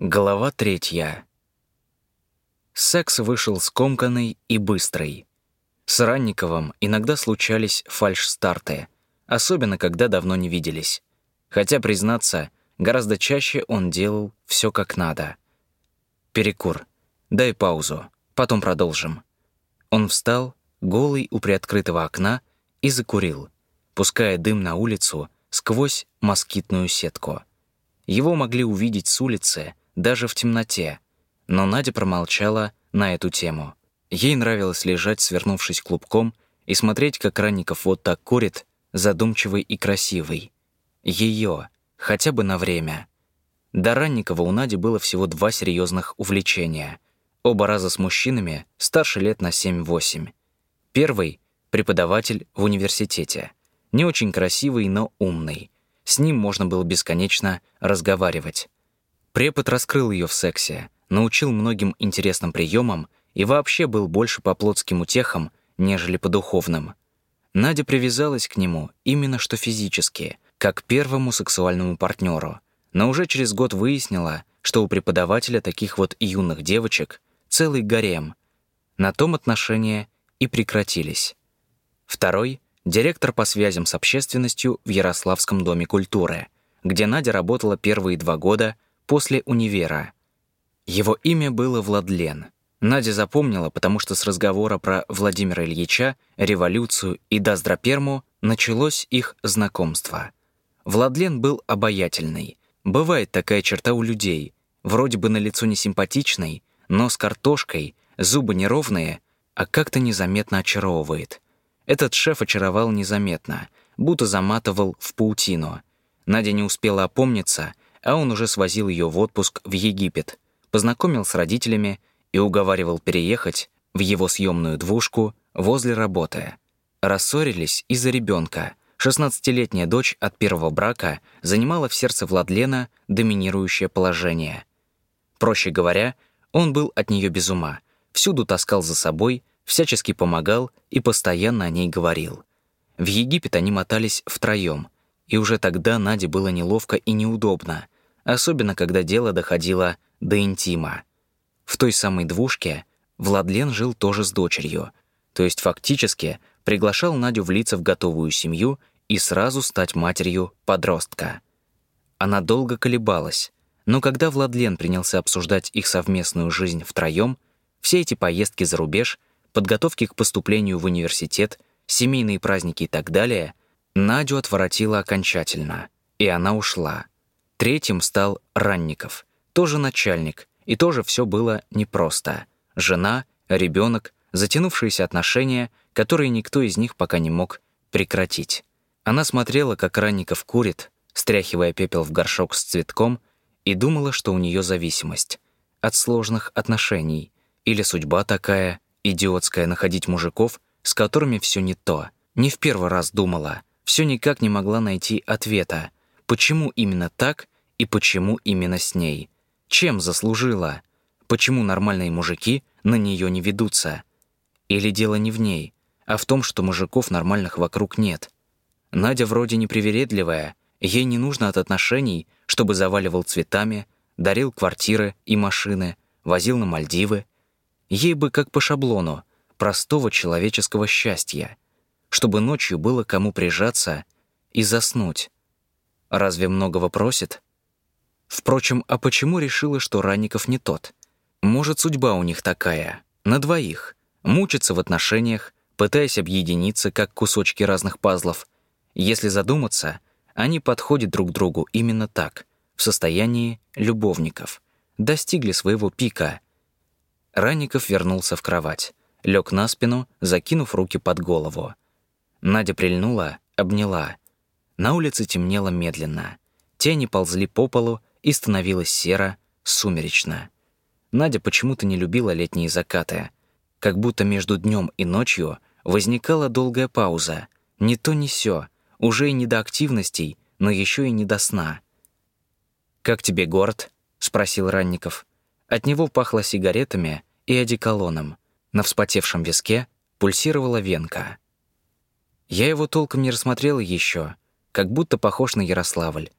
Глава третья. Секс вышел скомканный и быстрый. С Ранниковым иногда случались фальш-старты, особенно когда давно не виделись. Хотя, признаться, гораздо чаще он делал все как надо. Перекур. Дай паузу. Потом продолжим. Он встал, голый у приоткрытого окна, и закурил, пуская дым на улицу сквозь москитную сетку. Его могли увидеть с улицы — даже в темноте. Но Надя промолчала на эту тему. Ей нравилось лежать, свернувшись клубком, и смотреть, как Ранников вот так курит, задумчивый и красивый. Ее, хотя бы на время. До Ранникова у Нади было всего два серьезных увлечения. Оба раза с мужчинами, старше лет на 7-8. Первый — преподаватель в университете. Не очень красивый, но умный. С ним можно было бесконечно разговаривать. Препод раскрыл ее в сексе, научил многим интересным приемам и вообще был больше по плотским утехам, нежели по духовным. Надя привязалась к нему именно что физически, как к первому сексуальному партнеру, но уже через год выяснила, что у преподавателя таких вот юных девочек целый гарем. На том отношения и прекратились. Второй — директор по связям с общественностью в Ярославском доме культуры, где Надя работала первые два года — после универа. Его имя было Владлен. Надя запомнила, потому что с разговора про Владимира Ильича, революцию и Даздраперму началось их знакомство. Владлен был обаятельный. Бывает такая черта у людей. Вроде бы на лицо не симпатичный, но с картошкой, зубы неровные, а как-то незаметно очаровывает. Этот шеф очаровал незаметно, будто заматывал в паутину. Надя не успела опомниться — а он уже свозил ее в отпуск в Египет, познакомил с родителями и уговаривал переехать в его съемную двушку возле работы. Рассорились из-за ребенка. 16-летняя дочь от первого брака занимала в сердце Владлена доминирующее положение. Проще говоря, он был от нее без ума, всюду таскал за собой, всячески помогал и постоянно о ней говорил. В Египет они мотались втроем — и уже тогда Наде было неловко и неудобно, особенно когда дело доходило до интима. В той самой двушке Владлен жил тоже с дочерью, то есть фактически приглашал Надю влиться в готовую семью и сразу стать матерью подростка. Она долго колебалась, но когда Владлен принялся обсуждать их совместную жизнь втроем, все эти поездки за рубеж, подготовки к поступлению в университет, семейные праздники и так далее — Надю отворотила окончательно, и она ушла. Третьим стал Ранников, тоже начальник, и тоже все было непросто. Жена, ребенок, затянувшиеся отношения, которые никто из них пока не мог прекратить. Она смотрела, как Ранников курит, стряхивая пепел в горшок с цветком, и думала, что у нее зависимость от сложных отношений или судьба такая, идиотская, находить мужиков, с которыми все не то. Не в первый раз думала — все никак не могла найти ответа, почему именно так и почему именно с ней. Чем заслужила? Почему нормальные мужики на нее не ведутся? Или дело не в ней, а в том, что мужиков нормальных вокруг нет? Надя вроде непривередливая, ей не нужно от отношений, чтобы заваливал цветами, дарил квартиры и машины, возил на Мальдивы. Ей бы как по шаблону, простого человеческого счастья — чтобы ночью было кому прижаться и заснуть. Разве многого просит? Впрочем, а почему решила, что Ранников не тот? Может, судьба у них такая, на двоих, мучиться в отношениях, пытаясь объединиться, как кусочки разных пазлов. Если задуматься, они подходят друг другу именно так, в состоянии любовников. Достигли своего пика. Ранников вернулся в кровать, лег на спину, закинув руки под голову. Надя прильнула, обняла. На улице темнело медленно. Тени ползли по полу, и становилось серо, сумеречно. Надя почему-то не любила летние закаты. Как будто между днем и ночью возникала долгая пауза. Не то, не сё. Уже и не до активностей, но еще и не до сна. «Как тебе город?» — спросил Ранников. От него пахло сигаретами и одеколоном. На вспотевшем виске пульсировала венка. Я его толком не рассмотрела еще, как будто похож на Ярославль.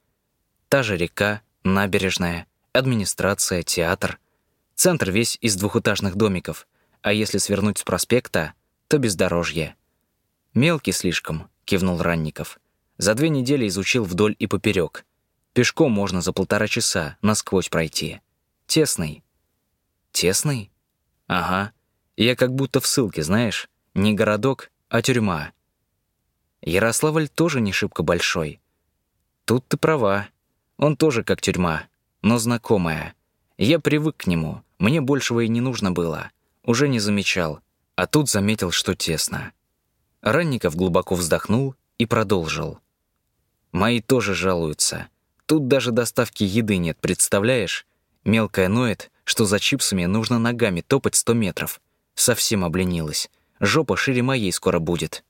Та же река, набережная, администрация, театр. Центр весь из двухэтажных домиков, а если свернуть с проспекта, то бездорожье. «Мелкий слишком», — кивнул Ранников. «За две недели изучил вдоль и поперек. Пешком можно за полтора часа насквозь пройти. Тесный». «Тесный?» «Ага. Я как будто в ссылке, знаешь. Не городок, а тюрьма». Ярославль тоже не шибко большой. Тут ты права. Он тоже как тюрьма, но знакомая. Я привык к нему, мне большего и не нужно было. Уже не замечал, а тут заметил, что тесно. Ранников глубоко вздохнул и продолжил. «Мои тоже жалуются. Тут даже доставки еды нет, представляешь? Мелкая ноет, что за чипсами нужно ногами топать сто метров. Совсем обленилась. Жопа шире моей скоро будет».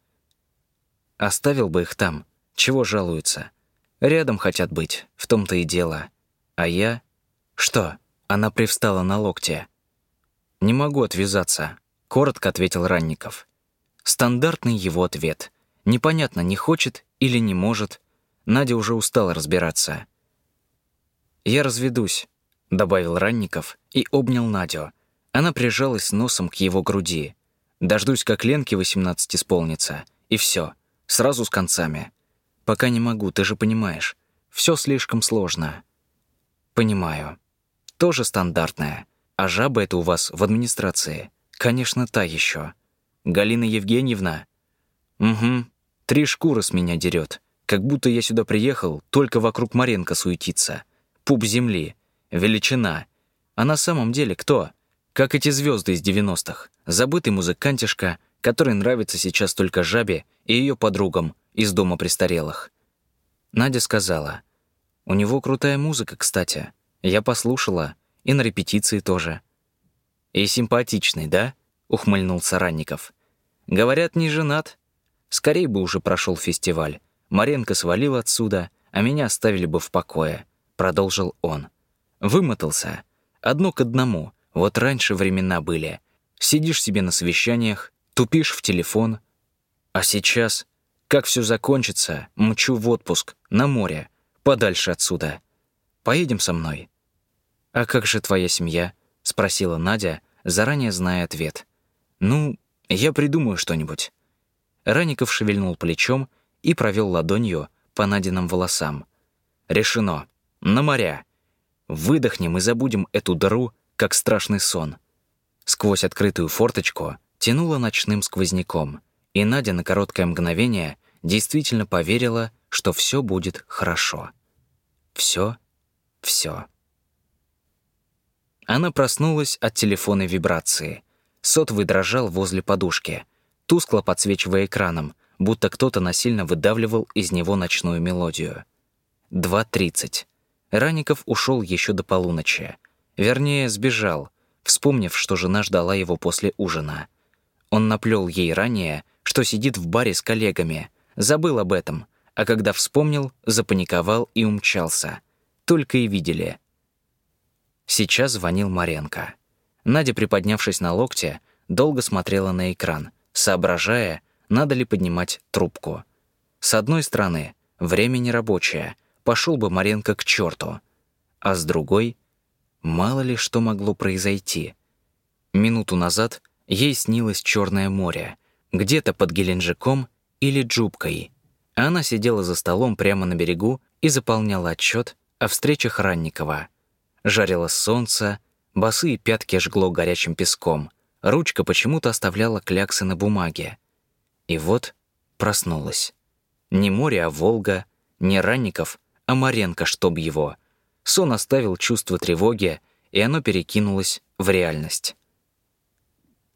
Оставил бы их там. Чего жалуются? Рядом хотят быть, в том-то и дело. А я... Что? Она привстала на локте. «Не могу отвязаться», — коротко ответил Ранников. Стандартный его ответ. Непонятно, не хочет или не может. Надя уже устала разбираться. «Я разведусь», — добавил Ранников и обнял Надю. Она прижалась носом к его груди. «Дождусь, как Ленке 18 исполнится, и все. Сразу с концами. Пока не могу, ты же понимаешь. Все слишком сложно. Понимаю. Тоже стандартная. А жаба это у вас в администрации. Конечно, та еще. Галина Евгеньевна? Угу. Три шкуры с меня дерет. Как будто я сюда приехал, только вокруг Маренко суетиться. Пуп земли. Величина. А на самом деле кто? Как эти звезды из 90-х. Забытый музыкантишка — который нравится сейчас только жабе и ее подругам из дома престарелых. Надя сказала, «У него крутая музыка, кстати. Я послушала, и на репетиции тоже». «И симпатичный, да?» — ухмыльнулся Ранников. «Говорят, не женат. Скорей бы уже прошел фестиваль. Маренко свалил отсюда, а меня оставили бы в покое», — продолжил он. «Вымотался. Одно к одному. Вот раньше времена были. Сидишь себе на совещаниях, тупишь в телефон. А сейчас, как все закончится, мчу в отпуск, на море, подальше отсюда. Поедем со мной?» «А как же твоя семья?» — спросила Надя, заранее зная ответ. «Ну, я придумаю что-нибудь». Раников шевельнул плечом и провел ладонью по Надиным волосам. «Решено. На моря. Выдохнем и забудем эту дыру, как страшный сон». Сквозь открытую форточку тянуло ночным сквозняком, и Надя на короткое мгновение действительно поверила, что все будет хорошо. Все, все. Она проснулась от телефонной вибрации. Сотовый дрожал возле подушки, тускло подсвечивая экраном, будто кто-то насильно выдавливал из него ночную мелодию. 2.30. Раников ушел еще до полуночи. Вернее, сбежал, вспомнив, что жена ждала его после ужина — он наплел ей ранее, что сидит в баре с коллегами, забыл об этом, а когда вспомнил, запаниковал и умчался. Только и видели. Сейчас звонил Маренко. Надя, приподнявшись на локте, долго смотрела на экран, соображая, надо ли поднимать трубку. С одной стороны, время нерабочее, пошел бы Маренко к черту, а с другой, мало ли что могло произойти. Минуту назад Ей снилось Черное море, где-то под Геленджиком или Джубкой. Она сидела за столом прямо на берегу и заполняла отчет о встречах Ранникова. Жарило солнце, босые пятки жгло горячим песком, ручка почему-то оставляла кляксы на бумаге. И вот проснулась. Не море, а Волга, не Ранников, а Маренко, чтоб его. Сон оставил чувство тревоги, и оно перекинулось в реальность.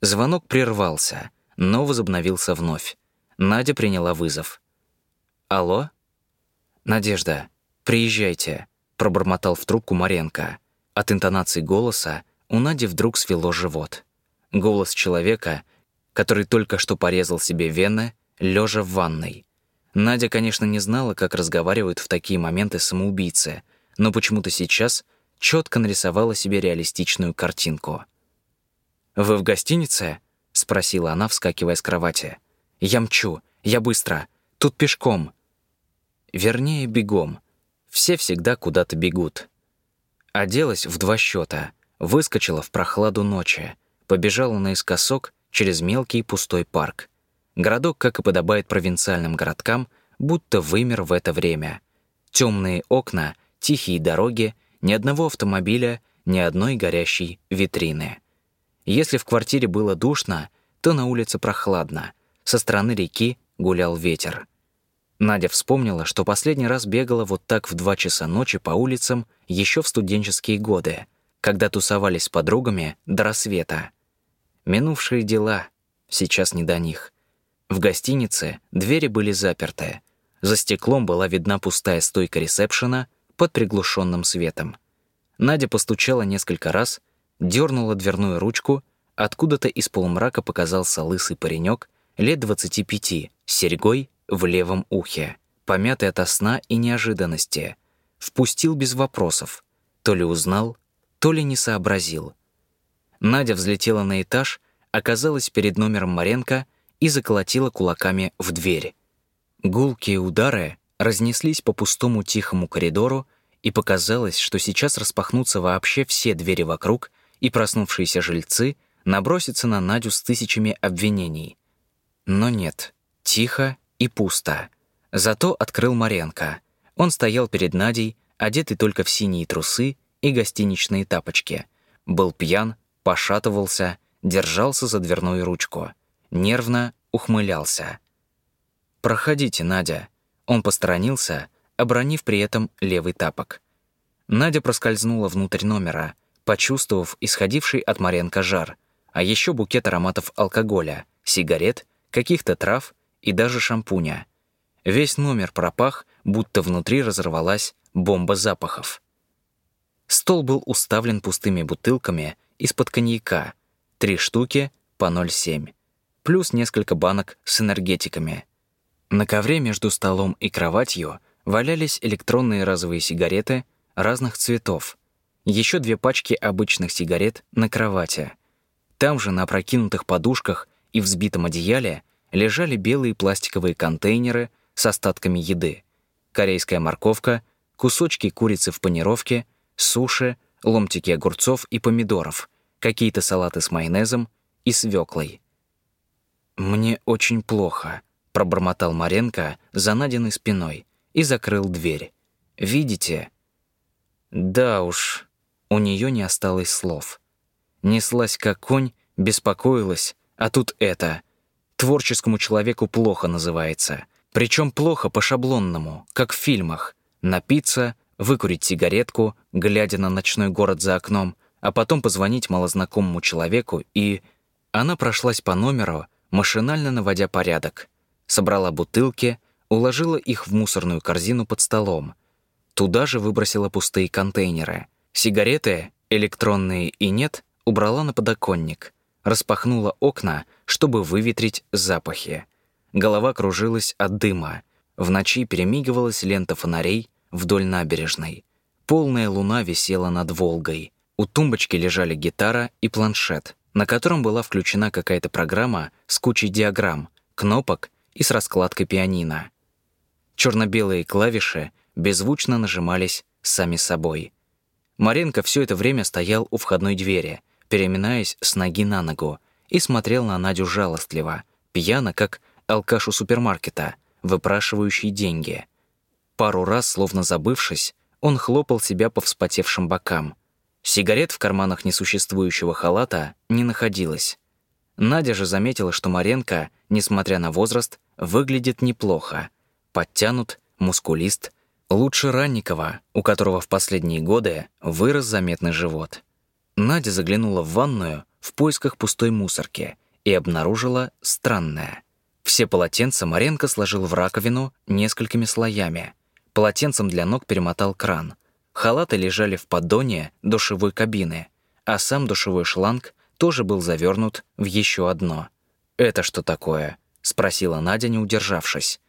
Звонок прервался, но возобновился вновь. Надя приняла вызов. «Алло?» «Надежда, приезжайте», — пробормотал в трубку Маренко. От интонации голоса у Нади вдруг свело живот. Голос человека, который только что порезал себе вены, лежа в ванной. Надя, конечно, не знала, как разговаривают в такие моменты самоубийцы, но почему-то сейчас четко нарисовала себе реалистичную картинку. «Вы в гостинице?» — спросила она, вскакивая с кровати. «Я мчу. Я быстро. Тут пешком». Вернее, бегом. Все всегда куда-то бегут. Оделась в два счета, выскочила в прохладу ночи, побежала наискосок через мелкий пустой парк. Городок, как и подобает провинциальным городкам, будто вымер в это время. Темные окна, тихие дороги, ни одного автомобиля, ни одной горящей витрины. Если в квартире было душно, то на улице прохладно. Со стороны реки гулял ветер. Надя вспомнила, что последний раз бегала вот так в два часа ночи по улицам еще в студенческие годы, когда тусовались с подругами до рассвета. Минувшие дела, сейчас не до них. В гостинице двери были заперты. За стеклом была видна пустая стойка ресепшена под приглушенным светом. Надя постучала несколько раз, дернула дверную ручку, откуда-то из полумрака показался лысый паренек лет 25 с серьгой в левом ухе, помятый ото сна и неожиданности. Впустил без вопросов. То ли узнал, то ли не сообразил. Надя взлетела на этаж, оказалась перед номером Маренко и заколотила кулаками в дверь. Гулкие удары разнеслись по пустому тихому коридору, и показалось, что сейчас распахнутся вообще все двери вокруг, и проснувшиеся жильцы набросятся на Надю с тысячами обвинений. Но нет, тихо и пусто. Зато открыл Маренко. Он стоял перед Надей, одетый только в синие трусы и гостиничные тапочки. Был пьян, пошатывался, держался за дверную ручку. Нервно ухмылялся. «Проходите, Надя». Он посторонился, обронив при этом левый тапок. Надя проскользнула внутрь номера, почувствовав исходивший от Маренко жар, а еще букет ароматов алкоголя, сигарет, каких-то трав и даже шампуня. Весь номер пропах, будто внутри разорвалась бомба запахов. Стол был уставлен пустыми бутылками из-под коньяка, три штуки по 0,7, плюс несколько банок с энергетиками. На ковре между столом и кроватью валялись электронные разовые сигареты разных цветов, еще две пачки обычных сигарет на кровати. Там же на опрокинутых подушках и взбитом одеяле лежали белые пластиковые контейнеры с остатками еды, корейская морковка, кусочки курицы в панировке, суши, ломтики огурцов и помидоров, какие-то салаты с майонезом и свеклой. «Мне очень плохо», — пробормотал Маренко за Надиной спиной и закрыл дверь. «Видите?» «Да уж», у нее не осталось слов. Неслась как конь, беспокоилась, а тут это — творческому человеку плохо называется. Причем плохо по-шаблонному, как в фильмах. Напиться, выкурить сигаретку, глядя на ночной город за окном, а потом позвонить малознакомому человеку и... Она прошлась по номеру, машинально наводя порядок. Собрала бутылки, уложила их в мусорную корзину под столом. Туда же выбросила пустые контейнеры. Сигареты, электронные и нет, убрала на подоконник распахнула окна, чтобы выветрить запахи. Голова кружилась от дыма. В ночи перемигивалась лента фонарей вдоль набережной. Полная луна висела над Волгой. У тумбочки лежали гитара и планшет, на котором была включена какая-то программа с кучей диаграмм, кнопок и с раскладкой пианино. Черно-белые клавиши беззвучно нажимались сами собой. Маренко все это время стоял у входной двери — переминаясь с ноги на ногу, и смотрел на Надю жалостливо, пьяно, как алкаш у супермаркета, выпрашивающий деньги. Пару раз, словно забывшись, он хлопал себя по вспотевшим бокам. Сигарет в карманах несуществующего халата не находилось. Надя же заметила, что Маренко, несмотря на возраст, выглядит неплохо. Подтянут, мускулист, лучше Ранникова, у которого в последние годы вырос заметный живот. Надя заглянула в ванную в поисках пустой мусорки и обнаружила странное. Все полотенца Маренко сложил в раковину несколькими слоями. Полотенцем для ног перемотал кран. Халаты лежали в поддоне душевой кабины, а сам душевой шланг тоже был завернут в еще одно. «Это что такое?» — спросила Надя, не удержавшись.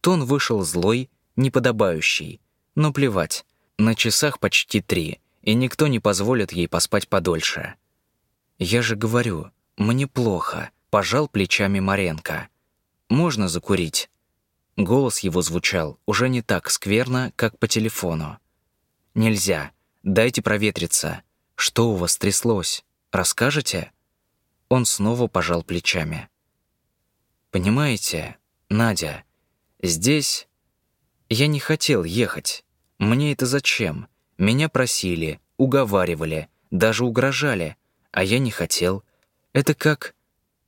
Тон вышел злой, неподобающий. Но плевать. На часах почти три — и никто не позволит ей поспать подольше. «Я же говорю, мне плохо», — пожал плечами Маренко. «Можно закурить?» Голос его звучал уже не так скверно, как по телефону. «Нельзя. Дайте проветриться. Что у вас тряслось? Расскажете?» Он снова пожал плечами. «Понимаете, Надя, здесь я не хотел ехать. Мне это зачем? Меня просили, уговаривали, даже угрожали, а я не хотел. Это как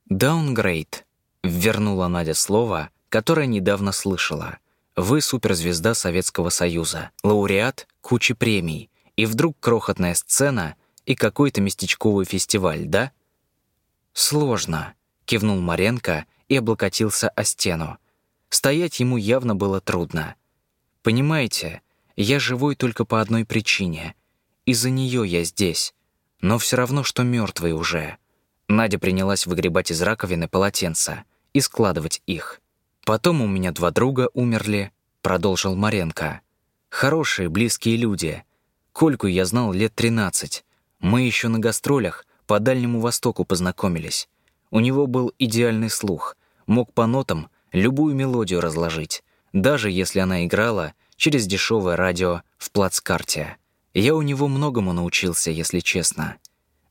«даунгрейд», — вернула Надя слово, которое недавно слышала. «Вы суперзвезда Советского Союза, лауреат кучи премий, и вдруг крохотная сцена и какой-то местечковый фестиваль, да?» «Сложно», — кивнул Маренко и облокотился о стену. Стоять ему явно было трудно. «Понимаете, я живой только по одной причине. Из-за нее я здесь. Но все равно, что мертвый уже». Надя принялась выгребать из раковины полотенца и складывать их. «Потом у меня два друга умерли», — продолжил Маренко. «Хорошие, близкие люди. Кольку я знал лет 13. Мы еще на гастролях по Дальнему Востоку познакомились. У него был идеальный слух, мог по нотам любую мелодию разложить, даже если она играла через дешевое радио в плацкарте. Я у него многому научился, если честно.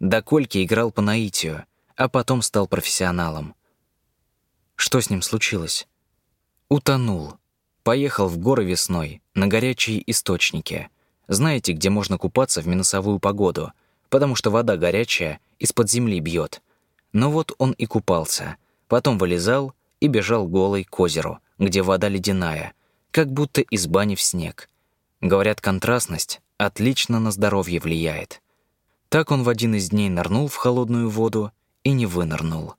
До Кольки играл по наитию, а потом стал профессионалом. Что с ним случилось? Утонул. Поехал в горы весной, на горячие источники. Знаете, где можно купаться в минусовую погоду — потому что вода горячая, из-под земли бьет. Но вот он и купался, потом вылезал и бежал голый к озеру, где вода ледяная, как будто из бани в снег. Говорят, контрастность отлично на здоровье влияет. Так он в один из дней нырнул в холодную воду и не вынырнул.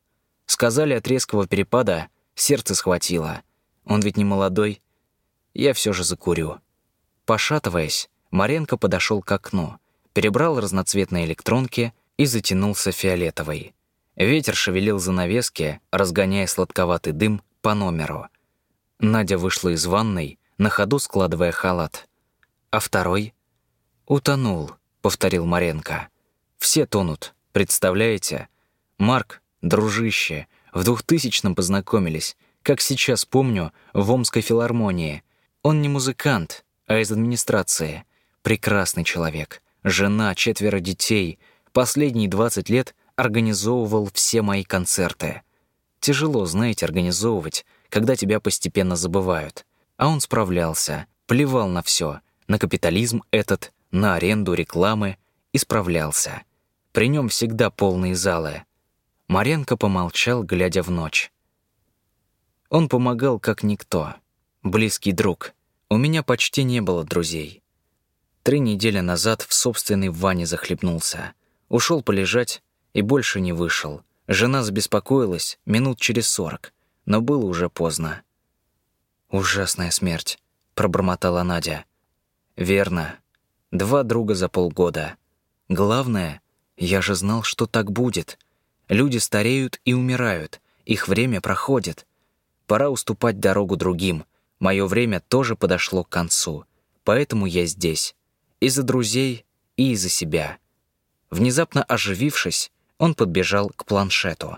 Сказали, от резкого перепада сердце схватило. Он ведь не молодой. Я все же закурю. Пошатываясь, Маренко подошел к окну — перебрал разноцветные электронки и затянулся фиолетовой. Ветер шевелил занавески, разгоняя сладковатый дым по номеру. Надя вышла из ванной, на ходу складывая халат. А второй? «Утонул», — повторил Маренко. «Все тонут, представляете? Марк, дружище, в двухтысячном познакомились, как сейчас помню, в Омской филармонии. Он не музыкант, а из администрации. Прекрасный человек. Жена, четверо детей. Последние 20 лет организовывал все мои концерты. Тяжело, знаете, организовывать, когда тебя постепенно забывают. А он справлялся, плевал на все, на капитализм этот, на аренду рекламы и справлялся. При нем всегда полные залы. Маренко помолчал, глядя в ночь. Он помогал как никто. Близкий друг. У меня почти не было друзей. Три недели назад в собственной ванне захлебнулся. Ушел полежать и больше не вышел. Жена забеспокоилась минут через сорок, но было уже поздно. «Ужасная смерть», — пробормотала Надя. «Верно. Два друга за полгода. Главное, я же знал, что так будет. Люди стареют и умирают, их время проходит. Пора уступать дорогу другим. Мое время тоже подошло к концу, поэтому я здесь. Из-за друзей и из-за себя. Внезапно оживившись, он подбежал к планшету.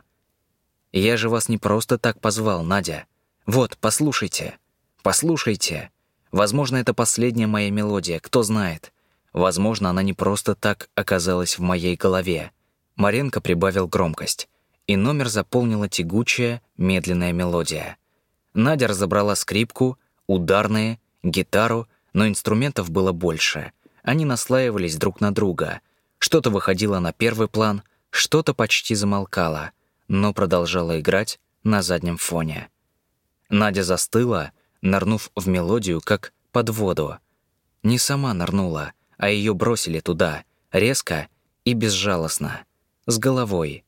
«Я же вас не просто так позвал, Надя. Вот, послушайте. Послушайте. Возможно, это последняя моя мелодия, кто знает. Возможно, она не просто так оказалась в моей голове». Маренко прибавил громкость, и номер заполнила тягучая, медленная мелодия. Надя разобрала скрипку, ударные, гитару, но инструментов было больше — они наслаивались друг на друга. Что-то выходило на первый план, что-то почти замолкало, но продолжало играть на заднем фоне. Надя застыла, нырнув в мелодию, как под воду. Не сама нырнула, а ее бросили туда, резко и безжалостно, с головой.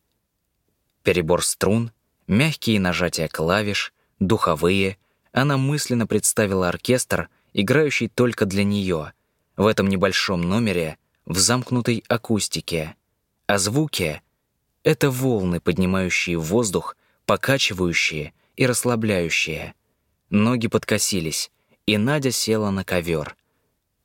Перебор струн, мягкие нажатия клавиш, духовые. Она мысленно представила оркестр, играющий только для нее — в этом небольшом номере в замкнутой акустике. А звуки — это волны, поднимающие в воздух, покачивающие и расслабляющие. Ноги подкосились, и Надя села на ковер.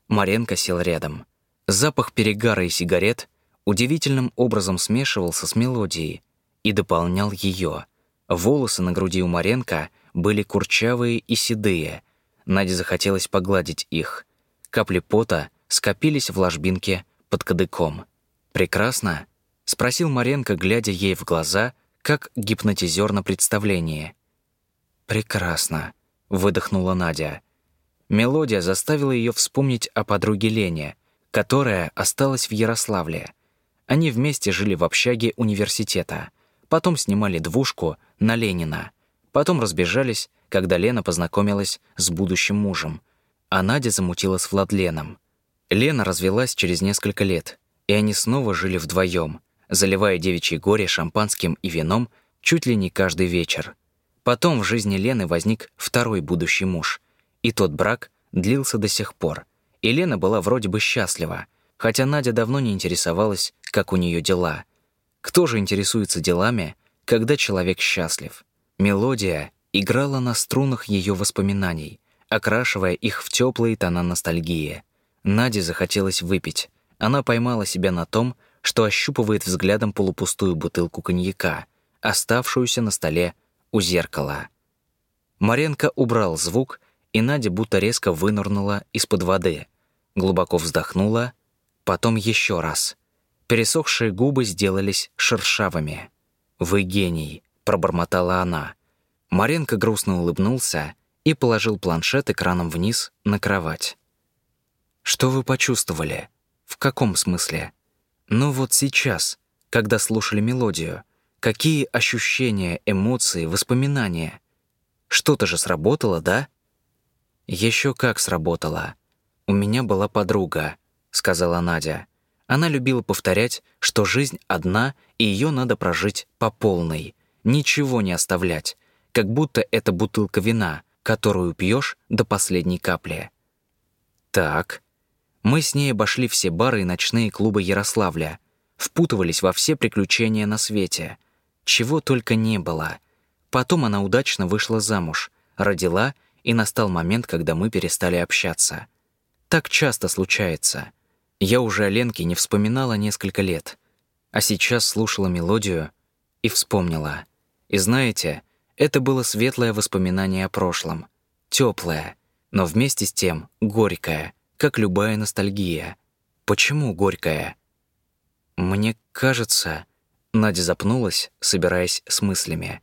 Маренко сел рядом. Запах перегара и сигарет удивительным образом смешивался с мелодией и дополнял ее. Волосы на груди у Маренко были курчавые и седые. Наде захотелось погладить их — Капли пота скопились в ложбинке под кадыком. «Прекрасно?» — спросил Маренко, глядя ей в глаза, как гипнотизер на представлении. «Прекрасно», — выдохнула Надя. Мелодия заставила ее вспомнить о подруге Лене, которая осталась в Ярославле. Они вместе жили в общаге университета, потом снимали двушку на Ленина, потом разбежались, когда Лена познакомилась с будущим мужем, а Надя замутила с Владленом. Лена развелась через несколько лет, и они снова жили вдвоем, заливая девичье горе шампанским и вином чуть ли не каждый вечер. Потом в жизни Лены возник второй будущий муж, и тот брак длился до сих пор. И Лена была вроде бы счастлива, хотя Надя давно не интересовалась, как у нее дела. Кто же интересуется делами, когда человек счастлив? Мелодия играла на струнах ее воспоминаний, окрашивая их в теплые тона ностальгии. Наде захотелось выпить. Она поймала себя на том, что ощупывает взглядом полупустую бутылку коньяка, оставшуюся на столе у зеркала. Маренко убрал звук, и Надя будто резко вынырнула из-под воды, глубоко вздохнула, потом еще раз. Пересохшие губы сделались шершавыми. «Вы гений», — пробормотала она. Маренко грустно улыбнулся и положил планшет экраном вниз на кровать. «Что вы почувствовали? В каком смысле?» «Ну вот сейчас, когда слушали мелодию, какие ощущения, эмоции, воспоминания? Что-то же сработало, да?» Еще как сработало. У меня была подруга, сказала Надя. Она любила повторять, что жизнь одна, и ее надо прожить по полной, ничего не оставлять, как будто это бутылка вина, которую пьешь до последней капли. Так. Мы с ней обошли все бары и ночные клубы Ярославля, впутывались во все приключения на свете. Чего только не было. Потом она удачно вышла замуж, родила — и настал момент, когда мы перестали общаться. Так часто случается. Я уже о Ленке не вспоминала несколько лет, а сейчас слушала мелодию и вспомнила. И знаете, это было светлое воспоминание о прошлом, теплое, но вместе с тем горькое, как любая ностальгия. Почему горькое? Мне кажется, Надя запнулась, собираясь с мыслями.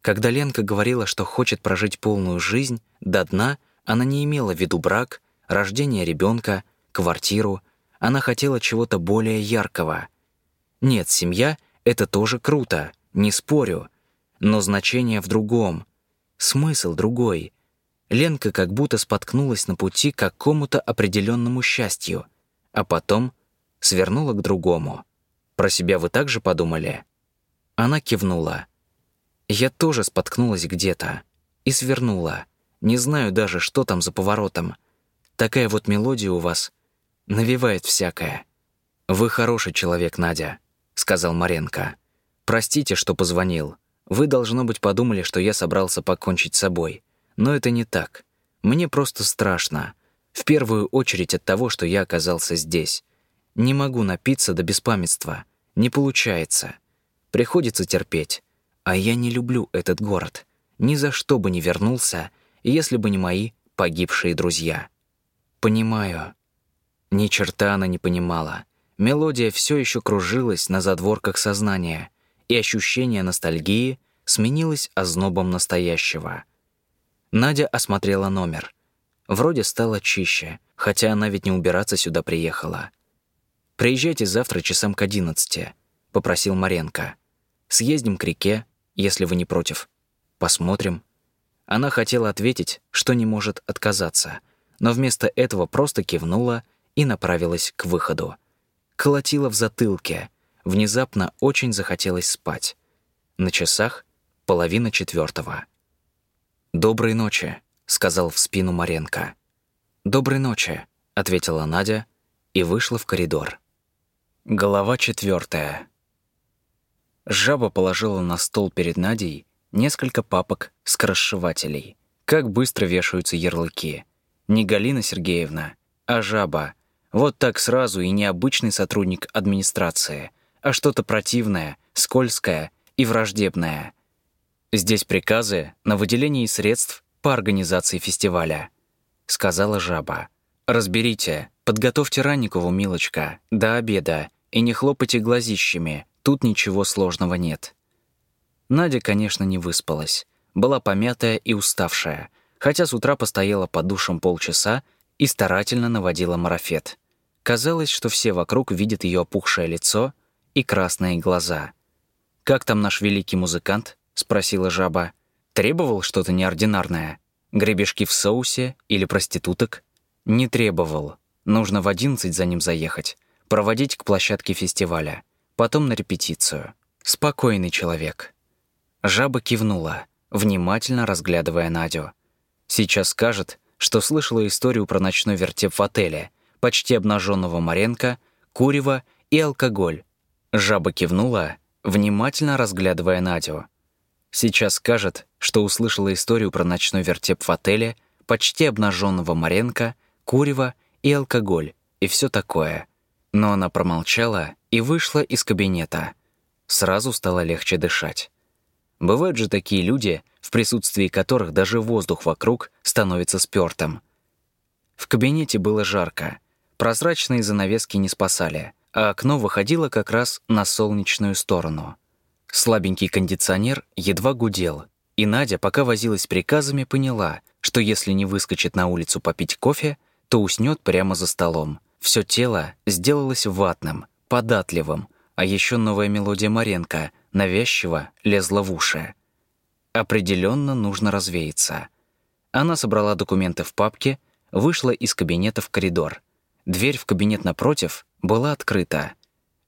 Когда Ленка говорила, что хочет прожить полную жизнь до дна, она не имела в виду брак, рождение ребенка, квартиру. Она хотела чего-то более яркого. Нет, семья — это тоже круто, не спорю. Но значение в другом. Смысл другой. Ленка как будто споткнулась на пути к какому-то определенному счастью, а потом свернула к другому. Про себя вы также подумали? Она кивнула. Я тоже споткнулась где-то и свернула. Не знаю даже, что там за поворотом. Такая вот мелодия у вас навевает всякое. «Вы хороший человек, Надя», — сказал Маренко. «Простите, что позвонил. Вы, должно быть, подумали, что я собрался покончить с собой. Но это не так. Мне просто страшно. В первую очередь от того, что я оказался здесь. Не могу напиться до беспамятства. Не получается. Приходится терпеть. А я не люблю этот город. Ни за что бы не вернулся, если бы не мои погибшие друзья. Понимаю. Ни черта она не понимала. Мелодия все еще кружилась на задворках сознания, и ощущение ностальгии сменилось ознобом настоящего. Надя осмотрела номер. Вроде стало чище, хотя она ведь не убираться сюда приехала. «Приезжайте завтра часам к одиннадцати», — попросил Маренко. «Съездим к реке, если вы не против. Посмотрим». Она хотела ответить, что не может отказаться, но вместо этого просто кивнула и направилась к выходу. Колотила в затылке. Внезапно очень захотелось спать. На часах половина четвертого. «Доброй ночи», — сказал в спину Маренко. «Доброй ночи», — ответила Надя и вышла в коридор. Голова четвертая. Жаба положила на стол перед Надей несколько папок скоросшивателей. Как быстро вешаются ярлыки. Не Галина Сергеевна, а жаба. Вот так сразу и не обычный сотрудник администрации, а что-то противное, скользкое и враждебное. Здесь приказы на выделение средств по организации фестиваля. Сказала жаба. «Разберите, Подготовьте Ранникову, милочка, до обеда, и не хлопайте глазищами, тут ничего сложного нет». Надя, конечно, не выспалась. Была помятая и уставшая, хотя с утра постояла под душем полчаса и старательно наводила марафет. Казалось, что все вокруг видят ее опухшее лицо и красные глаза. «Как там наш великий музыкант?» — спросила жаба. «Требовал что-то неординарное? Гребешки в соусе или проституток?» «Не требовал. Нужно в одиннадцать за ним заехать, проводить к площадке фестиваля, потом на репетицию. Спокойный человек». Жаба кивнула, внимательно разглядывая Надю. Сейчас скажет, что слышала историю про ночной вертеп в отеле, почти обнаженного Маренко, курева и алкоголь. Жаба кивнула, внимательно разглядывая Надю. Сейчас скажет, что услышала историю про ночной вертеп в отеле, почти обнаженного Маренко, курева и алкоголь, и все такое. Но она промолчала и вышла из кабинета. Сразу стало легче дышать. Бывают же такие люди, в присутствии которых даже воздух вокруг становится спёртым. В кабинете было жарко. Прозрачные занавески не спасали, а окно выходило как раз на солнечную сторону. Слабенький кондиционер едва гудел, и Надя, пока возилась с приказами, поняла, что если не выскочит на улицу попить кофе, то уснет прямо за столом. Все тело сделалось ватным, податливым, а еще новая мелодия Маренко навязчиво лезла в уши. Определенно нужно развеяться. Она собрала документы в папке, вышла из кабинета в коридор. Дверь в кабинет напротив была открыта.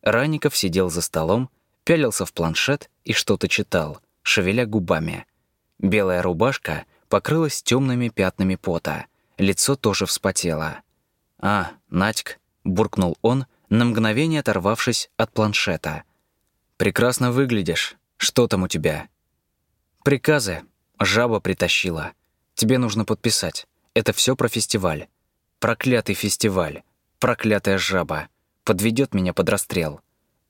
Ранников сидел за столом, пялился в планшет и что-то читал, шевеля губами. Белая рубашка покрылась темными пятнами пота — Лицо тоже вспотело. «А, Надьк», — буркнул он, на мгновение оторвавшись от планшета. «Прекрасно выглядишь. Что там у тебя?» «Приказы. Жаба притащила. Тебе нужно подписать. Это все про фестиваль. Проклятый фестиваль. Проклятая жаба. Подведет меня под расстрел».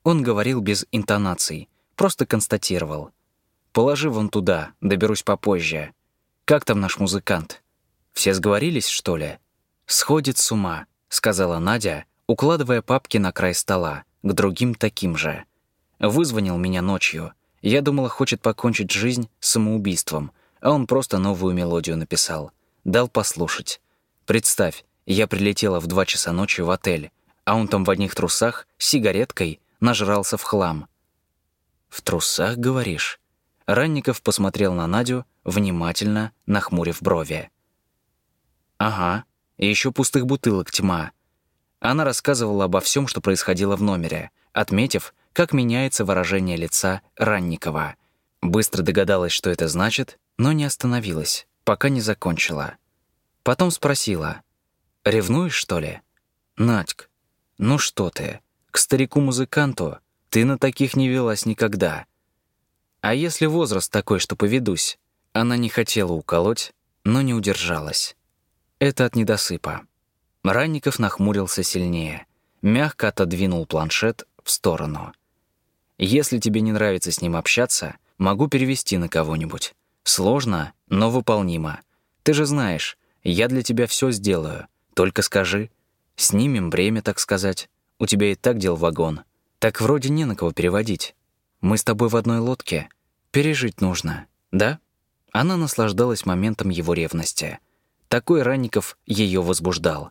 Он говорил без интонаций, просто констатировал. «Положи вон туда, доберусь попозже. Как там наш музыкант?» Все сговорились, что ли? Сходит с ума, сказала Надя, укладывая папки на край стола, к другим таким же. Вызвонил меня ночью. Я думала, хочет покончить жизнь самоубийством, а он просто новую мелодию написал. Дал послушать. Представь, я прилетела в два часа ночи в отель, а он там в одних трусах, с сигареткой, нажрался в хлам. «В трусах, говоришь?» Ранников посмотрел на Надю, внимательно нахмурив брови. Ага, и еще пустых бутылок тьма. Она рассказывала обо всем, что происходило в номере, отметив, как меняется выражение лица Ранникова. Быстро догадалась, что это значит, но не остановилась, пока не закончила. Потом спросила, «Ревнуешь, что ли?» «Надьк, ну что ты, к старику-музыканту ты на таких не велась никогда. А если возраст такой, что поведусь?» Она не хотела уколоть, но не удержалась. Это от недосыпа. Ранников нахмурился сильнее, мягко отодвинул планшет в сторону. Если тебе не нравится с ним общаться, могу перевести на кого-нибудь. Сложно, но выполнимо. Ты же знаешь, я для тебя все сделаю. Только скажи. Снимем бремя, так сказать. У тебя и так дел вагон. Так вроде не на кого переводить. Мы с тобой в одной лодке. Пережить нужно, да? Она наслаждалась моментом его ревности. Такой Ранников ее возбуждал.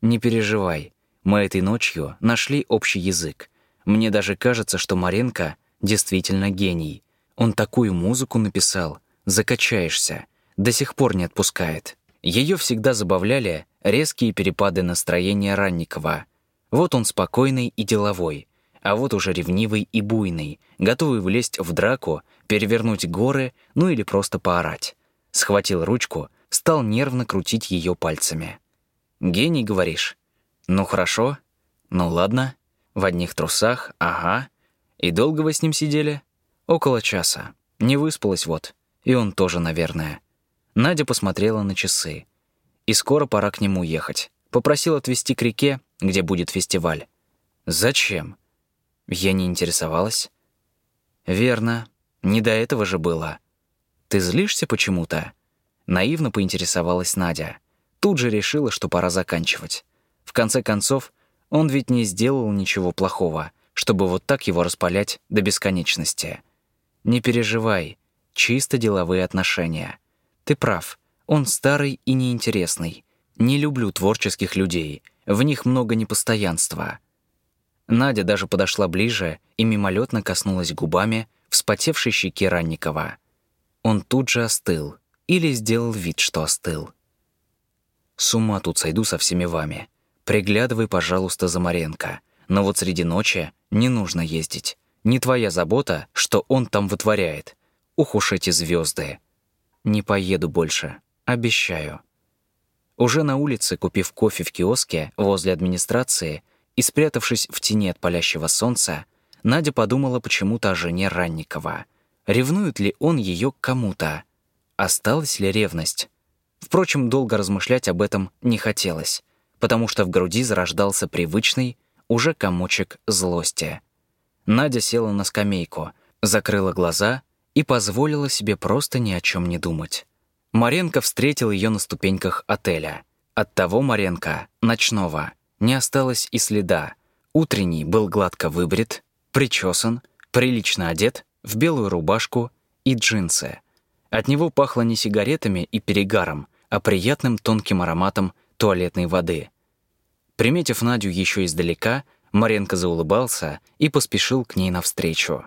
«Не переживай, мы этой ночью нашли общий язык. Мне даже кажется, что Маренко действительно гений. Он такую музыку написал, закачаешься, до сих пор не отпускает». Ее всегда забавляли резкие перепады настроения Ранникова. Вот он спокойный и деловой, а вот уже ревнивый и буйный, готовый влезть в драку, перевернуть горы, ну или просто поорать. Схватил ручку — стал нервно крутить ее пальцами. «Гений, говоришь? Ну хорошо. Ну ладно. В одних трусах, ага. И долго вы с ним сидели? Около часа. Не выспалась вот. И он тоже, наверное». Надя посмотрела на часы. И скоро пора к нему ехать. Попросил отвезти к реке, где будет фестиваль. «Зачем?» Я не интересовалась. «Верно. Не до этого же было. Ты злишься почему-то?» Наивно поинтересовалась Надя. Тут же решила, что пора заканчивать. В конце концов, он ведь не сделал ничего плохого, чтобы вот так его распалять до бесконечности. Не переживай, чисто деловые отношения. Ты прав, он старый и неинтересный. Не люблю творческих людей, в них много непостоянства. Надя даже подошла ближе и мимолетно коснулась губами вспотевшей щеки Ранникова. Он тут же остыл или сделал вид, что остыл. «С ума тут сойду со всеми вами. Приглядывай, пожалуйста, за Маренко. Но вот среди ночи не нужно ездить. Не твоя забота, что он там вытворяет. Ух уж эти звезды. Не поеду больше, обещаю». Уже на улице, купив кофе в киоске возле администрации и спрятавшись в тени от палящего солнца, Надя подумала почему-то о жене Ранникова. Ревнует ли он ее кому-то? Осталась ли ревность? Впрочем, долго размышлять об этом не хотелось, потому что в груди зарождался привычный, уже комочек злости. Надя села на скамейку, закрыла глаза и позволила себе просто ни о чем не думать. Маренко встретил ее на ступеньках отеля. От того Маренко, ночного, не осталось и следа. Утренний был гладко выбрит, причесан, прилично одет, в белую рубашку и джинсы. От него пахло не сигаретами и перегаром, а приятным тонким ароматом туалетной воды. Приметив Надю еще издалека, Маренко заулыбался и поспешил к ней навстречу.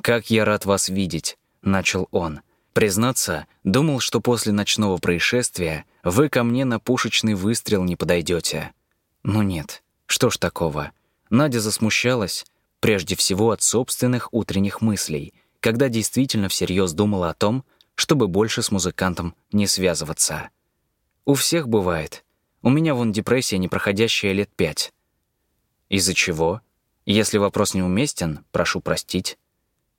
«Как я рад вас видеть», — начал он. «Признаться, думал, что после ночного происшествия вы ко мне на пушечный выстрел не подойдете. Ну нет, что ж такого?» Надя засмущалась, прежде всего от собственных утренних мыслей, когда действительно всерьез думала о том, чтобы больше с музыкантом не связываться. У всех бывает. У меня вон депрессия, не проходящая лет пять. Из-за чего? Если вопрос неуместен, прошу простить.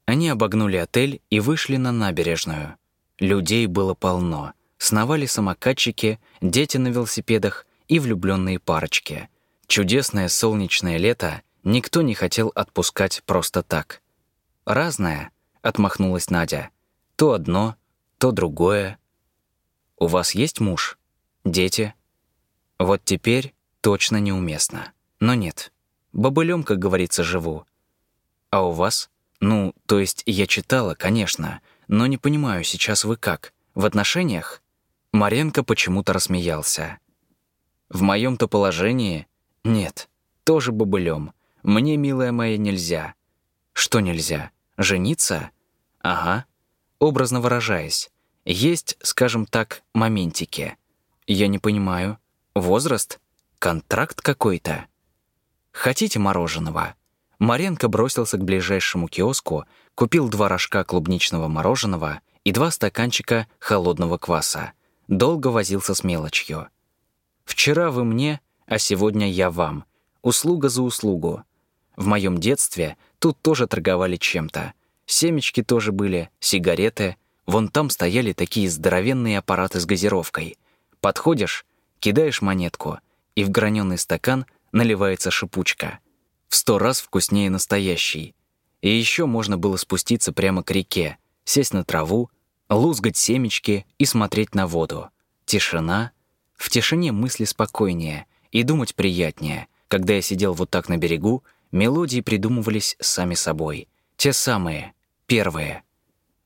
Они обогнули отель и вышли на набережную. Людей было полно. Сновали самокатчики, дети на велосипедах и влюбленные парочки. Чудесное солнечное лето — Никто не хотел отпускать просто так. «Разное», — отмахнулась Надя. «То одно, то другое». «У вас есть муж? Дети?» «Вот теперь точно неуместно. Но нет. Бобылем, как говорится, живу. А у вас? Ну, то есть я читала, конечно, но не понимаю, сейчас вы как? В отношениях?» Маренко почему-то рассмеялся. «В моем то положении? Нет, тоже бобылем. Мне, милая моя, нельзя. Что нельзя? Жениться? Ага. Образно выражаясь. Есть, скажем так, моментики. Я не понимаю. Возраст? Контракт какой-то? Хотите мороженого? Маренко бросился к ближайшему киоску, купил два рожка клубничного мороженого и два стаканчика холодного кваса. Долго возился с мелочью. «Вчера вы мне, а сегодня я вам. Услуга за услугу. В моем детстве тут тоже торговали чем-то. Семечки тоже были, сигареты. Вон там стояли такие здоровенные аппараты с газировкой. Подходишь, кидаешь монетку, и в граненый стакан наливается шипучка. В сто раз вкуснее настоящий. И еще можно было спуститься прямо к реке, сесть на траву, лузгать семечки и смотреть на воду. Тишина. В тишине мысли спокойнее и думать приятнее. Когда я сидел вот так на берегу Мелодии придумывались сами собой. Те самые, первые.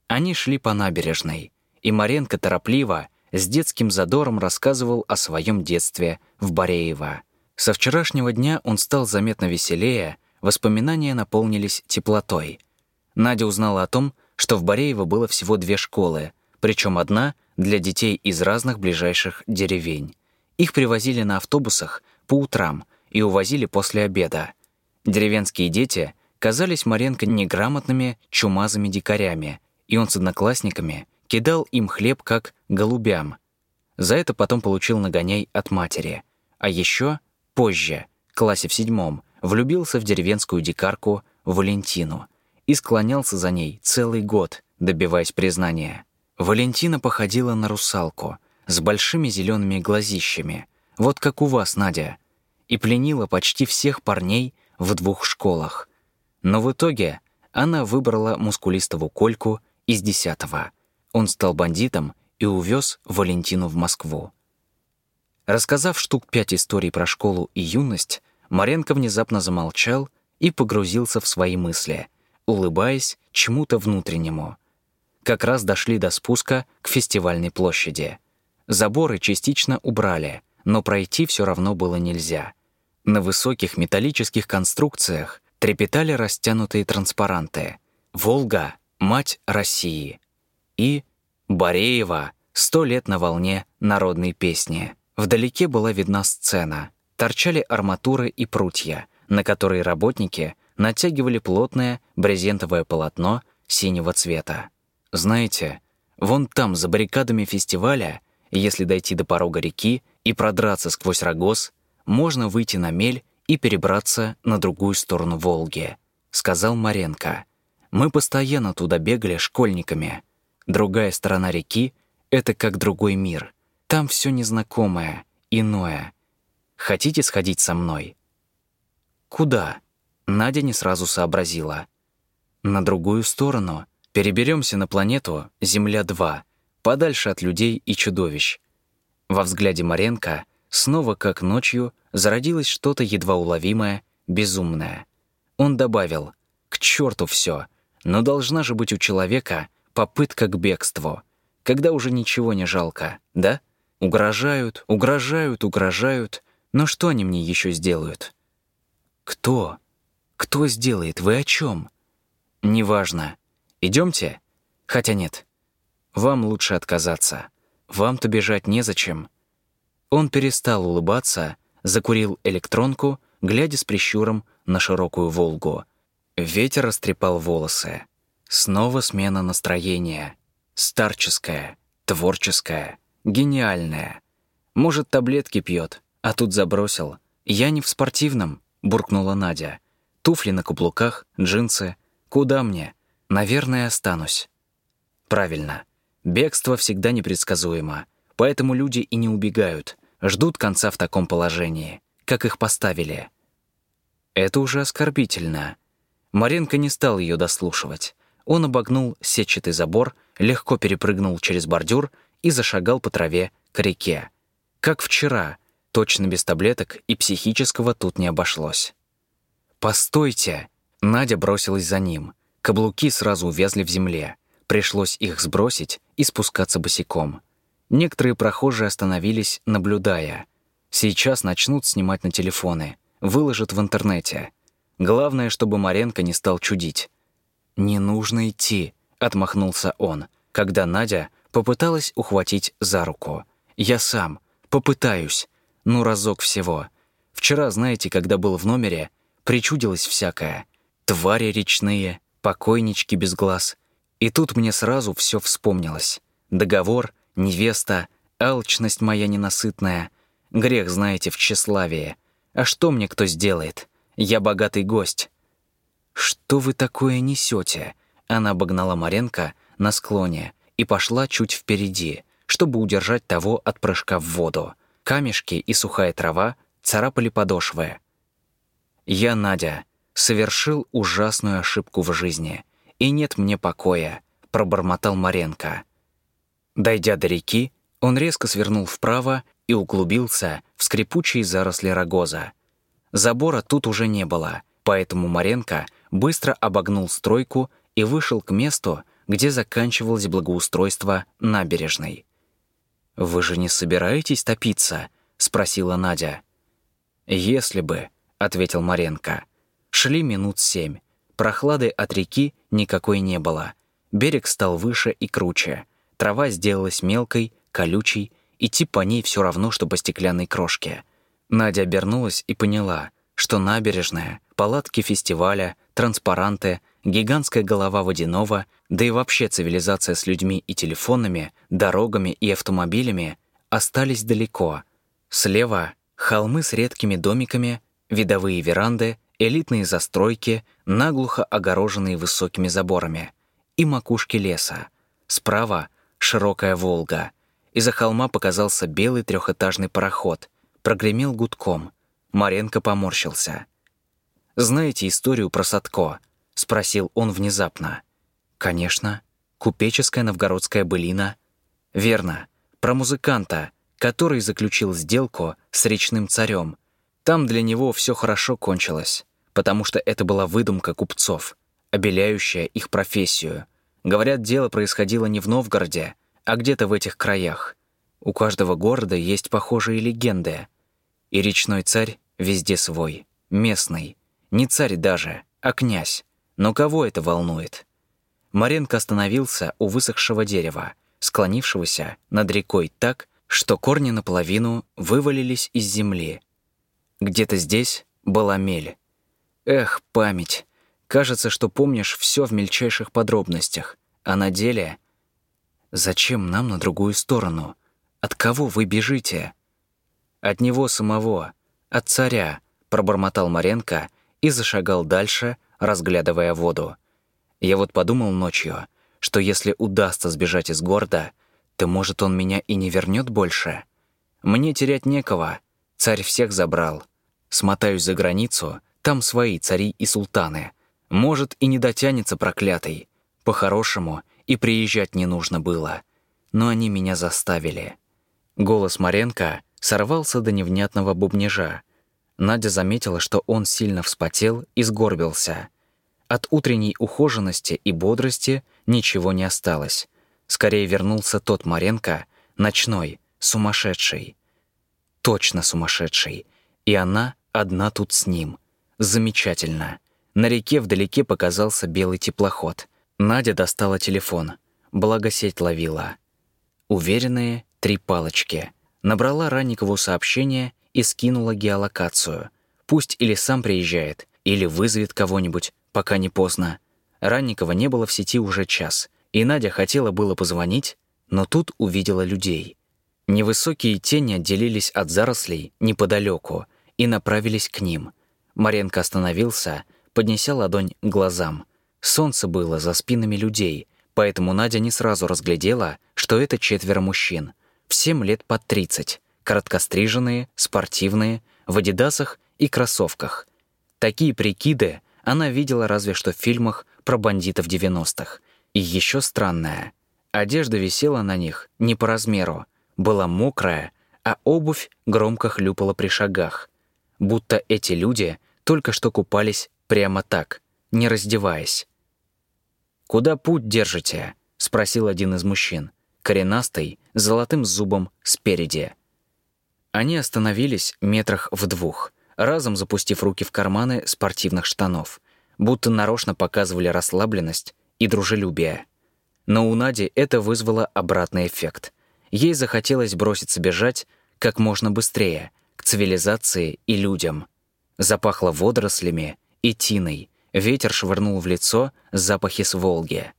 Они шли по набережной, и Маренко торопливо, с детским задором рассказывал о своем детстве в Бореево. Со вчерашнего дня он стал заметно веселее, воспоминания наполнились теплотой. Надя узнала о том, что в Бореево было всего две школы, причем одна для детей из разных ближайших деревень. Их привозили на автобусах по утрам и увозили после обеда. Деревенские дети казались Маренко неграмотными, чумазыми дикарями, и он с одноклассниками кидал им хлеб как голубям. За это потом получил нагоняй от матери. А еще позже, в классе в седьмом, влюбился в деревенскую дикарку Валентину и склонялся за ней целый год, добиваясь признания. Валентина походила на русалку с большими зелеными глазищами, вот как у вас, Надя, и пленила почти всех парней, в двух школах. Но в итоге она выбрала мускулистого Кольку из десятого. Он стал бандитом и увез Валентину в Москву. Рассказав штук пять историй про школу и юность, Маренко внезапно замолчал и погрузился в свои мысли, улыбаясь чему-то внутреннему. Как раз дошли до спуска к фестивальной площади. Заборы частично убрали, но пройти все равно было нельзя. На высоких металлических конструкциях трепетали растянутые транспаранты «Волга — мать России» и «Бореева — сто лет на волне народной песни». Вдалеке была видна сцена. Торчали арматуры и прутья, на которые работники натягивали плотное брезентовое полотно синего цвета. Знаете, вон там, за баррикадами фестиваля, если дойти до порога реки и продраться сквозь рогоз, можно выйти на мель и перебраться на другую сторону Волги», — сказал Маренко. «Мы постоянно туда бегали школьниками. Другая сторона реки — это как другой мир. Там все незнакомое, иное. Хотите сходить со мной?» «Куда?» — Надя не сразу сообразила. «На другую сторону. Переберемся на планету Земля-2, подальше от людей и чудовищ». Во взгляде Маренко снова, как ночью, зародилось что-то едва уловимое, безумное. Он добавил «К черту все, но должна же быть у человека попытка к бегству, когда уже ничего не жалко, да?» Угрожают, угрожают, угрожают. Но что они мне еще сделают? Кто? Кто сделает? Вы о чем? Неважно. Идемте? Хотя нет. Вам лучше отказаться. Вам-то бежать незачем. Он перестал улыбаться, закурил электронку, глядя с прищуром на широкую Волгу. Ветер растрепал волосы. Снова смена настроения. Старческая, творческая. Гениальная. Может, таблетки пьет, а тут забросил. Я не в спортивном, буркнула Надя. Туфли на каблуках, джинсы. Куда мне? Наверное, останусь. Правильно. Бегство всегда непредсказуемо. Поэтому люди и не убегают, ждут конца в таком положении, как их поставили. Это уже оскорбительно. Маренко не стал ее дослушивать. Он обогнул сетчатый забор, легко перепрыгнул через бордюр и зашагал по траве к реке. Как вчера, точно без таблеток и психического тут не обошлось. «Постойте!» Надя бросилась за ним. Каблуки сразу увязли в земле. Пришлось их сбросить и спускаться босиком. Некоторые прохожие остановились, наблюдая. Сейчас начнут снимать на телефоны, выложат в интернете. Главное, чтобы Маренко не стал чудить. «Не нужно идти», — отмахнулся он, когда Надя Попыталась ухватить за руку. «Я сам. Попытаюсь. Ну, разок всего. Вчера, знаете, когда был в номере, причудилось всякое. Твари речные, покойнички без глаз. И тут мне сразу все вспомнилось. Договор, невеста, алчность моя ненасытная. Грех, знаете, в тщеславии. А что мне кто сделает? Я богатый гость». «Что вы такое несете? Она обогнала Маренко на склоне и пошла чуть впереди, чтобы удержать того от прыжка в воду. Камешки и сухая трава царапали подошвы. «Я, Надя, совершил ужасную ошибку в жизни, и нет мне покоя», — пробормотал Маренко. Дойдя до реки, он резко свернул вправо и углубился в скрипучие заросли рогоза. Забора тут уже не было, поэтому Маренко быстро обогнул стройку и вышел к месту, где заканчивалось благоустройство набережной. «Вы же не собираетесь топиться?» — спросила Надя. «Если бы», — ответил Маренко. Шли минут семь. Прохлады от реки никакой не было. Берег стал выше и круче. Трава сделалась мелкой, колючей, идти по ней все равно, что по стеклянной крошке. Надя обернулась и поняла, что набережная, палатки фестиваля, транспаранты, гигантская голова водяного, да и вообще цивилизация с людьми и телефонами, дорогами и автомобилями остались далеко. Слева — холмы с редкими домиками, видовые веранды, элитные застройки, наглухо огороженные высокими заборами, и макушки леса. Справа — широкая Волга. Из-за холма показался белый трехэтажный пароход, прогремел гудком. Маренко поморщился. «Знаете историю про Садко?» — спросил он внезапно. «Конечно. Купеческая новгородская былина». «Верно. Про музыканта, который заключил сделку с речным царем. Там для него все хорошо кончилось, потому что это была выдумка купцов, обеляющая их профессию. Говорят, дело происходило не в Новгороде, а где-то в этих краях. У каждого города есть похожие легенды. И речной царь везде свой, местный. Не царь даже, а князь. Но кого это волнует? Маренко остановился у высохшего дерева, склонившегося над рекой так, что корни наполовину вывалились из земли. Где-то здесь была мель. Эх, память. Кажется, что помнишь все в мельчайших подробностях, а на деле... Зачем нам на другую сторону? От кого вы бежите? От него самого, от царя, пробормотал Маренко и зашагал дальше, разглядывая воду. Я вот подумал ночью, что если удастся сбежать из города, то, может, он меня и не вернет больше. Мне терять некого, царь всех забрал. Смотаюсь за границу, там свои цари и султаны. Может, и не дотянется проклятый. По-хорошему, и приезжать не нужно было. Но они меня заставили. Голос Маренко сорвался до невнятного бубнежа. Надя заметила, что он сильно вспотел и сгорбился. От утренней ухоженности и бодрости ничего не осталось. Скорее вернулся тот Маренко, ночной, сумасшедший. Точно сумасшедший. И она одна тут с ним. Замечательно. На реке вдалеке показался белый теплоход. Надя достала телефон. Благо сеть ловила. Уверенные три палочки. Набрала Ранникову сообщение и скинула геолокацию. Пусть или сам приезжает, или вызовет кого-нибудь, пока не поздно. Ранникова не было в сети уже час, и Надя хотела было позвонить, но тут увидела людей. Невысокие тени отделились от зарослей неподалеку и направились к ним. Маренко остановился, поднеся ладонь к глазам. Солнце было за спинами людей, поэтому Надя не сразу разглядела, что это четверо мужчин. Всем лет под 30, короткостриженные, спортивные, в адидасах и кроссовках. Такие прикиды она видела разве что в фильмах про бандитов 90-х. И еще странное. Одежда висела на них не по размеру, была мокрая, а обувь громко хлюпала при шагах. Будто эти люди только что купались прямо так, не раздеваясь. «Куда путь держите?» — спросил один из мужчин, коренастый, с золотым зубом спереди. Они остановились метрах в двух — разом запустив руки в карманы спортивных штанов, будто нарочно показывали расслабленность и дружелюбие. Но у Нади это вызвало обратный эффект. Ей захотелось броситься бежать как можно быстрее, к цивилизации и людям. Запахло водорослями и тиной, ветер швырнул в лицо запахи с Волги.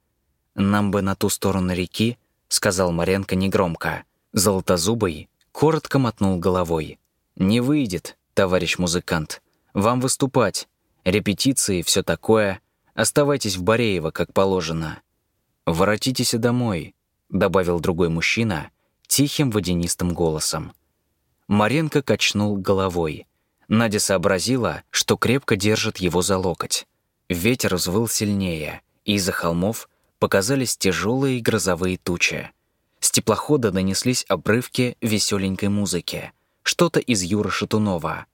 «Нам бы на ту сторону реки», — сказал Маренко негромко. Золотозубый коротко мотнул головой. «Не выйдет, товарищ музыкант. Вам выступать. Репетиции, все такое. Оставайтесь в Бореево, как положено. Воротитесь домой», — добавил другой мужчина тихим водянистым голосом. Маренко качнул головой. Надя сообразила, что крепко держит его за локоть. Ветер взвыл сильнее, и из-за холмов показались тяжелые грозовые тучи. С теплохода донеслись обрывки веселенькой музыки что-то из Юры Шатунова.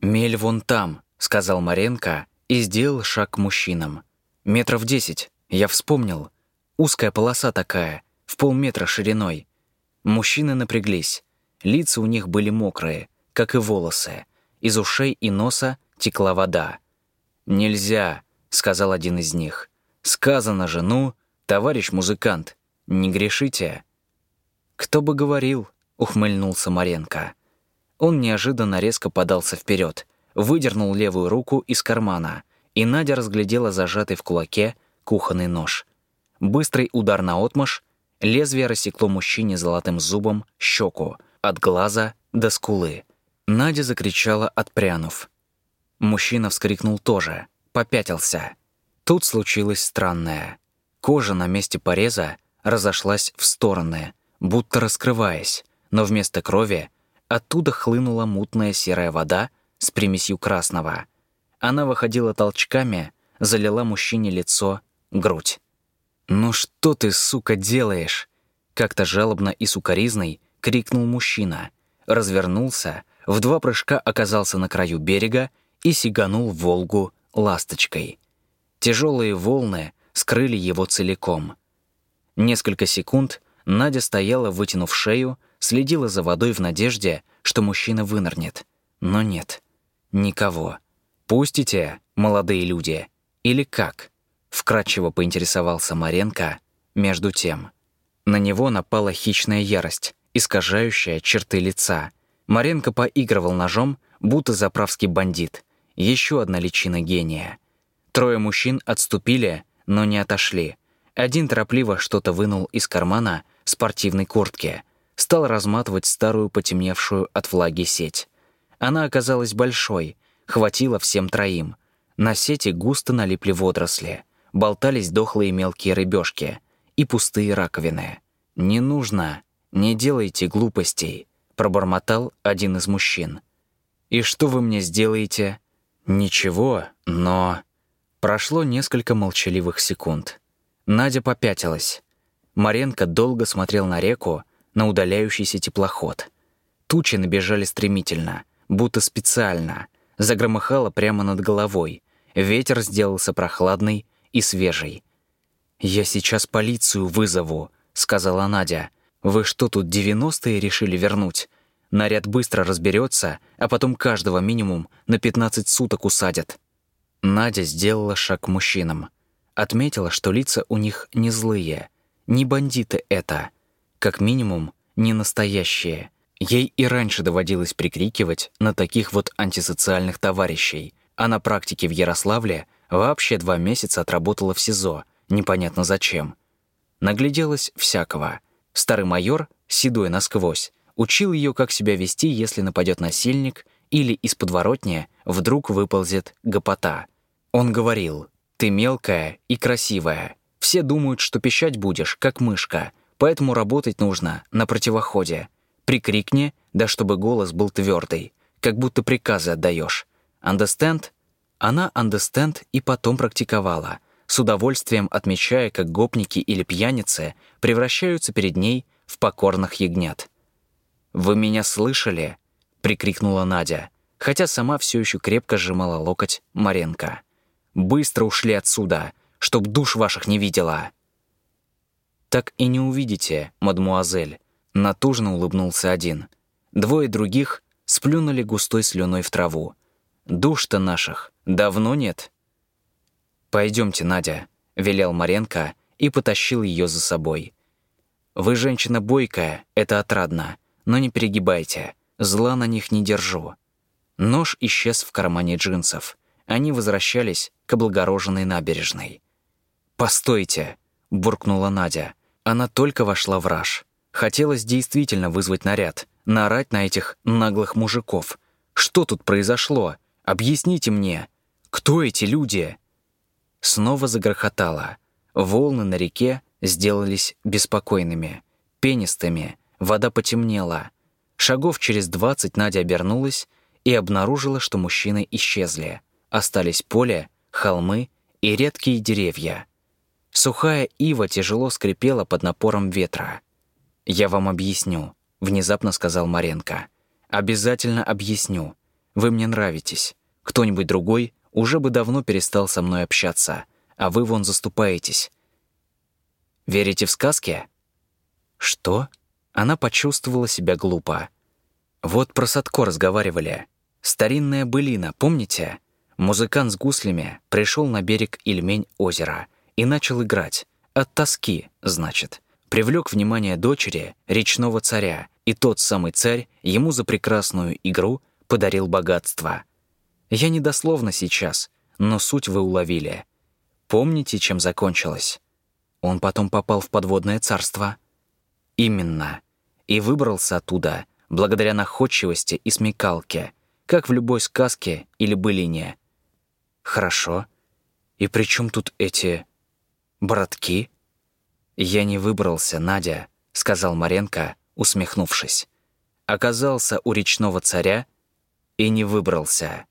«Мель вон там», — сказал Маренко и сделал шаг к мужчинам. «Метров десять, я вспомнил. Узкая полоса такая, в полметра шириной». Мужчины напряглись. Лица у них были мокрые, как и волосы. Из ушей и носа текла вода. «Нельзя», — сказал один из них. «Сказано же, ну, товарищ музыкант, не грешите». «Кто бы говорил», — ухмыльнулся Маренко. Он неожиданно резко подался вперед, выдернул левую руку из кармана, и Надя разглядела зажатый в кулаке кухонный нож. Быстрый удар на отмаш, лезвие рассекло мужчине золотым зубом щеку, от глаза до скулы. Надя закричала, отпрянув. Мужчина вскрикнул тоже, попятился. Тут случилось странное. Кожа на месте пореза разошлась в стороны, будто раскрываясь, но вместо крови Оттуда хлынула мутная серая вода с примесью красного. Она выходила толчками, залила мужчине лицо, грудь. «Ну что ты, сука, делаешь?» Как-то жалобно и сукоризной — крикнул мужчина. Развернулся, в два прыжка оказался на краю берега и сиганул в Волгу ласточкой. Тяжелые волны скрыли его целиком. Несколько секунд Надя стояла, вытянув шею, следила за водой в надежде, что мужчина вынырнет. Но нет. Никого. «Пустите, молодые люди? Или как?» Вкратчиво поинтересовался Маренко между тем. На него напала хищная ярость, искажающая черты лица. Маренко поигрывал ножом, будто заправский бандит. Еще одна личина гения. Трое мужчин отступили, но не отошли. Один торопливо что-то вынул из кармана спортивной куртки. Стал разматывать старую потемневшую от влаги сеть. Она оказалась большой, хватило всем троим. На сети густо налипли водоросли, болтались дохлые мелкие рыбешки и пустые раковины. «Не нужно, не делайте глупостей», — пробормотал один из мужчин. «И что вы мне сделаете?» «Ничего, но...» Прошло несколько молчаливых секунд. Надя попятилась. Маренко долго смотрел на реку, на удаляющийся теплоход. Тучи набежали стремительно, будто специально. Загромыхало прямо над головой. Ветер сделался прохладный и свежий. «Я сейчас полицию вызову», — сказала Надя. «Вы что тут, девяностые решили вернуть? Наряд быстро разберется, а потом каждого минимум на 15 суток усадят». Надя сделала шаг к мужчинам. Отметила, что лица у них не злые. Не бандиты это. Как минимум, не настоящие. Ей и раньше доводилось прикрикивать на таких вот антисоциальных товарищей, а на практике в Ярославле вообще два месяца отработала в СИЗО, непонятно зачем. Нагляделась всякого. Старый майор, седой насквозь, учил ее, как себя вести, если нападет насильник или из подворотни вдруг выползет гопота. Он говорил, «Ты мелкая и красивая. Все думают, что пищать будешь, как мышка, поэтому работать нужно на противоходе. Прикрикни, да чтобы голос был твердый, как будто приказы отдаешь. Understand?» Она understand и потом практиковала, с удовольствием отмечая, как гопники или пьяницы превращаются перед ней в покорных ягнят. «Вы меня слышали?» — прикрикнула Надя, хотя сама все еще крепко сжимала локоть Маренко. «Быстро ушли отсюда, чтоб душ ваших не видела!» «Так и не увидите, мадмуазель», — натужно улыбнулся один. Двое других сплюнули густой слюной в траву. «Душ-то наших давно нет». Пойдемте, Надя», — велел Маренко и потащил ее за собой. «Вы женщина бойкая, это отрадно, но не перегибайте, зла на них не держу». Нож исчез в кармане джинсов. Они возвращались к облагороженной набережной. «Постойте!» — буркнула Надя. Она только вошла в раж. Хотелось действительно вызвать наряд, наорать на этих наглых мужиков. «Что тут произошло? Объясните мне! Кто эти люди?» Снова загрохотало. Волны на реке сделались беспокойными, пенистыми, вода потемнела. Шагов через двадцать Надя обернулась и обнаружила, что мужчины исчезли. Остались поле, холмы и редкие деревья. Сухая ива тяжело скрипела под напором ветра. «Я вам объясню», — внезапно сказал Маренко. «Обязательно объясню. Вы мне нравитесь. Кто-нибудь другой уже бы давно перестал со мной общаться, а вы вон заступаетесь. Верите в сказки?» «Что?» Она почувствовала себя глупо. «Вот про Садко разговаривали. Старинная былина, помните? Музыкант с гуслями пришел на берег Ильмень озера — и начал играть. От тоски, значит. Привлек внимание дочери, речного царя, и тот самый царь ему за прекрасную игру подарил богатство. Я недословно сейчас, но суть вы уловили. Помните, чем закончилось? Он потом попал в подводное царство. Именно. И выбрался оттуда, благодаря находчивости и смекалке, как в любой сказке или былине. Хорошо. И при чем тут эти Братки? Я не выбрался, Надя, сказал Маренко, усмехнувшись. Оказался у речного царя и не выбрался.